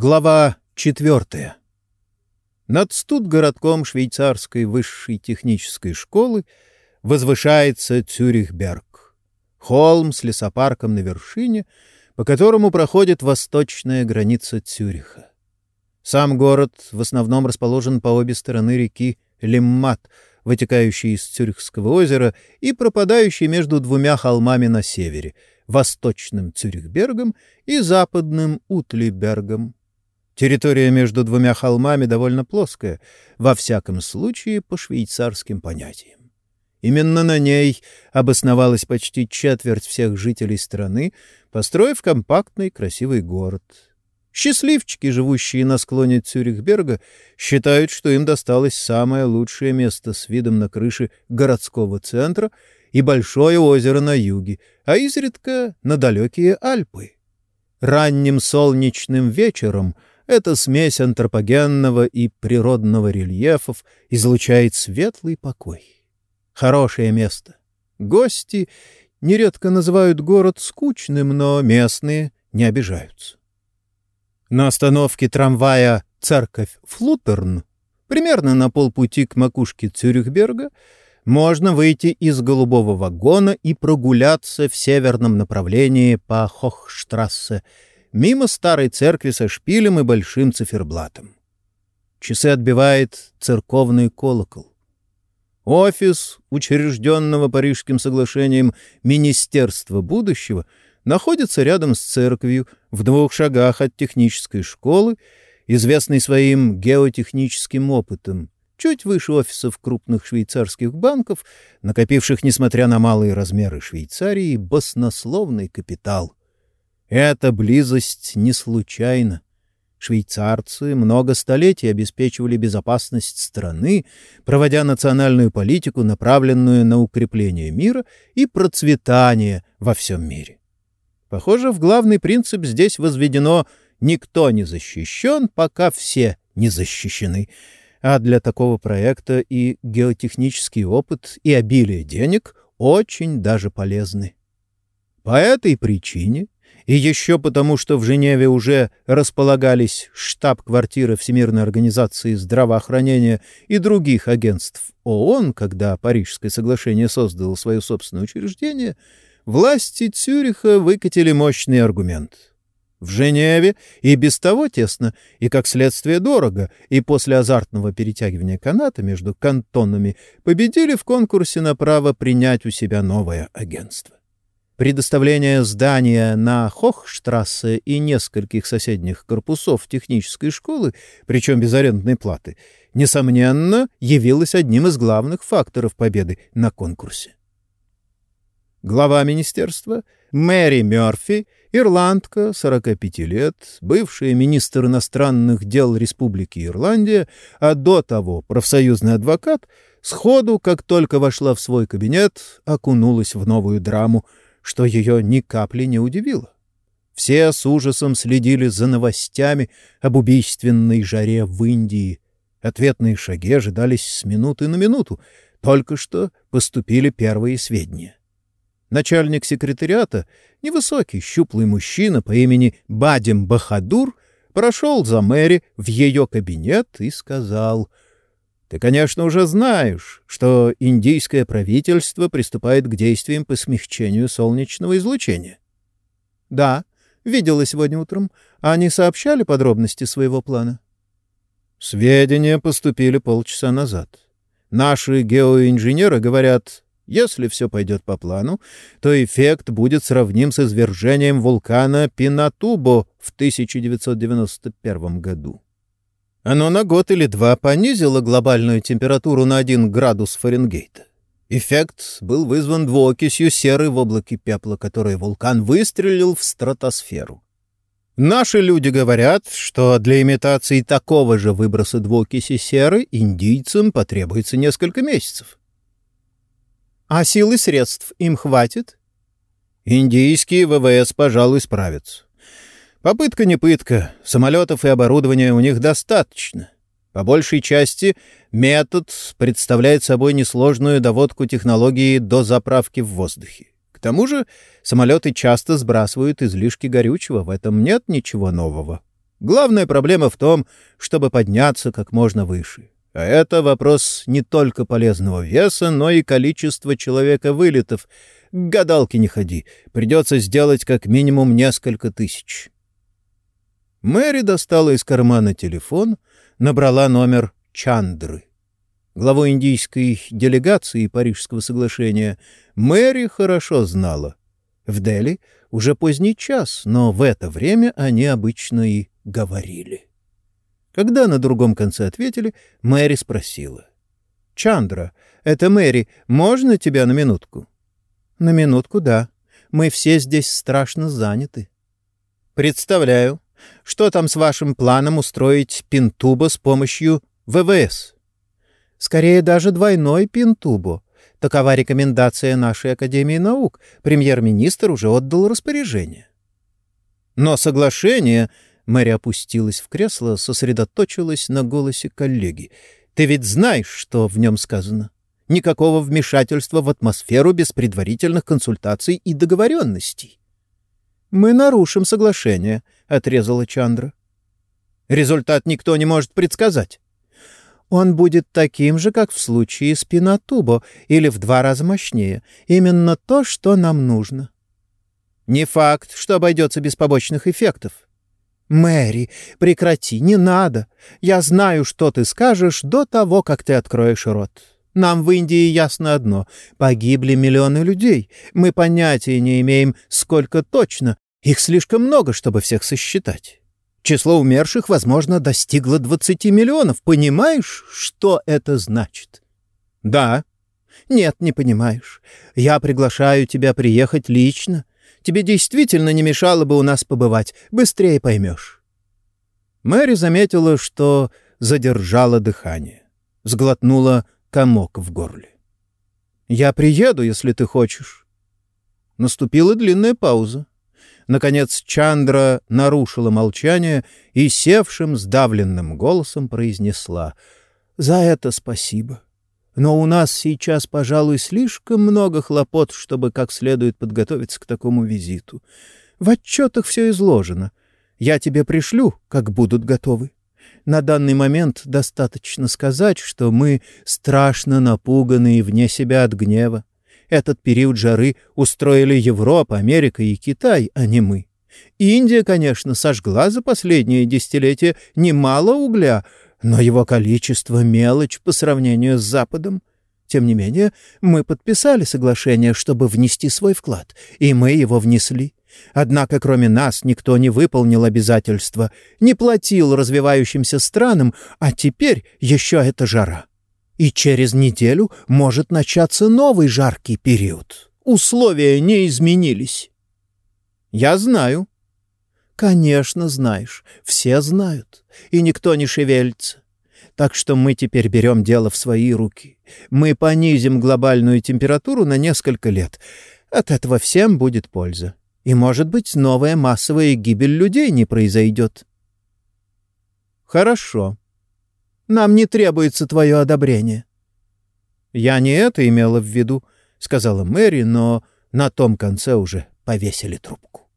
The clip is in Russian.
Глава четвертая. Над студгородком швейцарской высшей технической школы возвышается Цюрихберг, холм с лесопарком на вершине, по которому проходит восточная граница Цюриха. Сам город в основном расположен по обе стороны реки Лиммат, вытекающей из Цюрихского озера и пропадающей между двумя холмами на севере — восточным Цюрихбергом и западным Утлибергом. Территория между двумя холмами довольно плоская, во всяком случае по швейцарским понятиям. Именно на ней обосновалась почти четверть всех жителей страны, построив компактный красивый город. Счастливчики, живущие на склоне Цюрихберга, считают, что им досталось самое лучшее место с видом на крыши городского центра и большое озеро на юге, а изредка на далекие Альпы. Ранним солнечным вечером — эта смесь антропогенного и природного рельефов излучает светлый покой. Хорошее место. Гости нередко называют город скучным, но местные не обижаются. На остановке трамвая «Церковь Флутерн» примерно на полпути к макушке Цюрихберга можно выйти из голубого вагона и прогуляться в северном направлении по Хохштрассе — мимо старой церкви со шпилем и большим циферблатом. Часы отбивает церковный колокол. Офис, учрежденного Парижским соглашением Министерства будущего, находится рядом с церковью, в двух шагах от технической школы, известной своим геотехническим опытом, чуть выше офисов крупных швейцарских банков, накопивших, несмотря на малые размеры Швейцарии, баснословный капитал. Эта близость не случайна. Швейцарцы много столетий обеспечивали безопасность страны, проводя национальную политику, направленную на укрепление мира и процветание во всем мире. Похоже, в главный принцип здесь возведено «никто не защищен, пока все не защищены», а для такого проекта и геотехнический опыт, и обилие денег очень даже полезны. По этой причине и еще потому, что в Женеве уже располагались штаб-квартиры Всемирной организации здравоохранения и других агентств ООН, когда Парижское соглашение создало свое собственное учреждение, власти Цюриха выкатили мощный аргумент. В Женеве и без того тесно, и, как следствие, дорого, и после азартного перетягивания каната между кантонами победили в конкурсе на право принять у себя новое агентство. Предоставление здания на Хохштрассе и нескольких соседних корпусов технической школы, причем без арендной платы, несомненно, явилось одним из главных факторов победы на конкурсе. Глава министерства Мэри Мёрфи, ирландка, 45 лет, бывшая министр иностранных дел Республики Ирландия, а до того профсоюзный адвокат, сходу, как только вошла в свой кабинет, окунулась в новую драму — что ее ни капли не удивило. Все с ужасом следили за новостями об убийственной жаре в Индии. Ответные шаги ожидались с минуты на минуту. Только что поступили первые сведения. Начальник секретариата, невысокий, щуплый мужчина по имени Бадим Бахадур, прошел за Мэри в ее кабинет и сказал — ты, конечно, уже знаешь, что индийское правительство приступает к действиям по смягчению солнечного излучения. — Да, видела сегодня утром. Они сообщали подробности своего плана? — Сведения поступили полчаса назад. Наши геоинженеры говорят, если все пойдет по плану, то эффект будет сравним с извержением вулкана Пинатубо в 1991 году. Оно на год или два понизило глобальную температуру на 1 градус Фаренгейта. Эффект был вызван двуокисью серы в облаке пепла, которое вулкан выстрелил в стратосферу. Наши люди говорят, что для имитации такого же выброса двуокиси серы индийцам потребуется несколько месяцев. А сил и средств им хватит? Индийские ВВС, пожалуй, справятся. Попытка не пытка. Самолетов и оборудования у них достаточно. По большей части метод представляет собой несложную доводку технологии до заправки в воздухе. К тому же самолеты часто сбрасывают излишки горючего, в этом нет ничего нового. Главная проблема в том, чтобы подняться как можно выше. А это вопрос не только полезного веса, но и количества человека вылетов. К гадалке не ходи. Придется сделать как минимум несколько тысяч. Мэри достала из кармана телефон, набрала номер Чандры. Главу индийской делегации Парижского соглашения Мэри хорошо знала. В Дели уже поздний час, но в это время они обычно и говорили. Когда на другом конце ответили, Мэри спросила. «Чандра, это Мэри, можно тебя на минутку?» «На минутку, да. Мы все здесь страшно заняты». «Представляю. Что там с вашим планом устроить пинтубо с помощью ВВС?» «Скорее даже двойной пинтубо. Такова рекомендация нашей Академии наук. Премьер-министр уже отдал распоряжение». «Но соглашение...» Мэри опустилась в кресло, сосредоточилась на голосе коллеги. «Ты ведь знаешь, что в нем сказано? Никакого вмешательства в атмосферу без предварительных консультаций и договоренностей». «Мы нарушим соглашение», — отрезала Чандра. «Результат никто не может предсказать». «Он будет таким же, как в случае с Пинатубо, или в два раза мощнее. Именно то, что нам нужно». «Не факт, что обойдется без побочных эффектов», «Мэри, прекрати, не надо. Я знаю, что ты скажешь до того, как ты откроешь рот. Нам в Индии ясно одно — погибли миллионы людей. Мы понятия не имеем, сколько точно. Их слишком много, чтобы всех сосчитать. Число умерших, возможно, достигло 20 миллионов. Понимаешь, что это значит?» «Да». «Нет, не понимаешь. Я приглашаю тебя приехать лично. Тебе действительно не мешало бы у нас побывать. Быстрее поймешь». Мэри заметила, что задержала дыхание. Сглотнула комок в горле. «Я приеду, если ты хочешь». Наступила длинная пауза. Наконец Чандра нарушила молчание и севшим сдавленным голосом произнесла «За это спасибо». Но у нас сейчас, пожалуй, слишком много хлопот, чтобы как следует подготовиться к такому визиту. В отчетах все изложено. Я тебе пришлю, как будут готовы. На данный момент достаточно сказать, что мы страшно напуганы и вне себя от гнева. Этот период жары устроили Европа, Америка и Китай, а не мы. Индия, конечно, сожгла за последние десятилетия немало угля, но его количество — мелочь по сравнению с Западом. Тем не менее, мы подписали соглашение, чтобы внести свой вклад, и мы его внесли. Однако, кроме нас, никто не выполнил обязательства, не платил развивающимся странам, а теперь еще эта жара. И через неделю может начаться новый жаркий период. Условия не изменились. Я знаю, Конечно, знаешь. Все знают. И никто не шевелится. Так что мы теперь берем дело в свои руки. Мы понизим глобальную температуру на несколько лет. От этого всем будет польза. И, может быть, новая массовая гибель людей не произойдет. Хорошо. Нам не требуется твое одобрение. Я не это имела в виду, — сказала Мэри, но на том конце уже повесили трубку.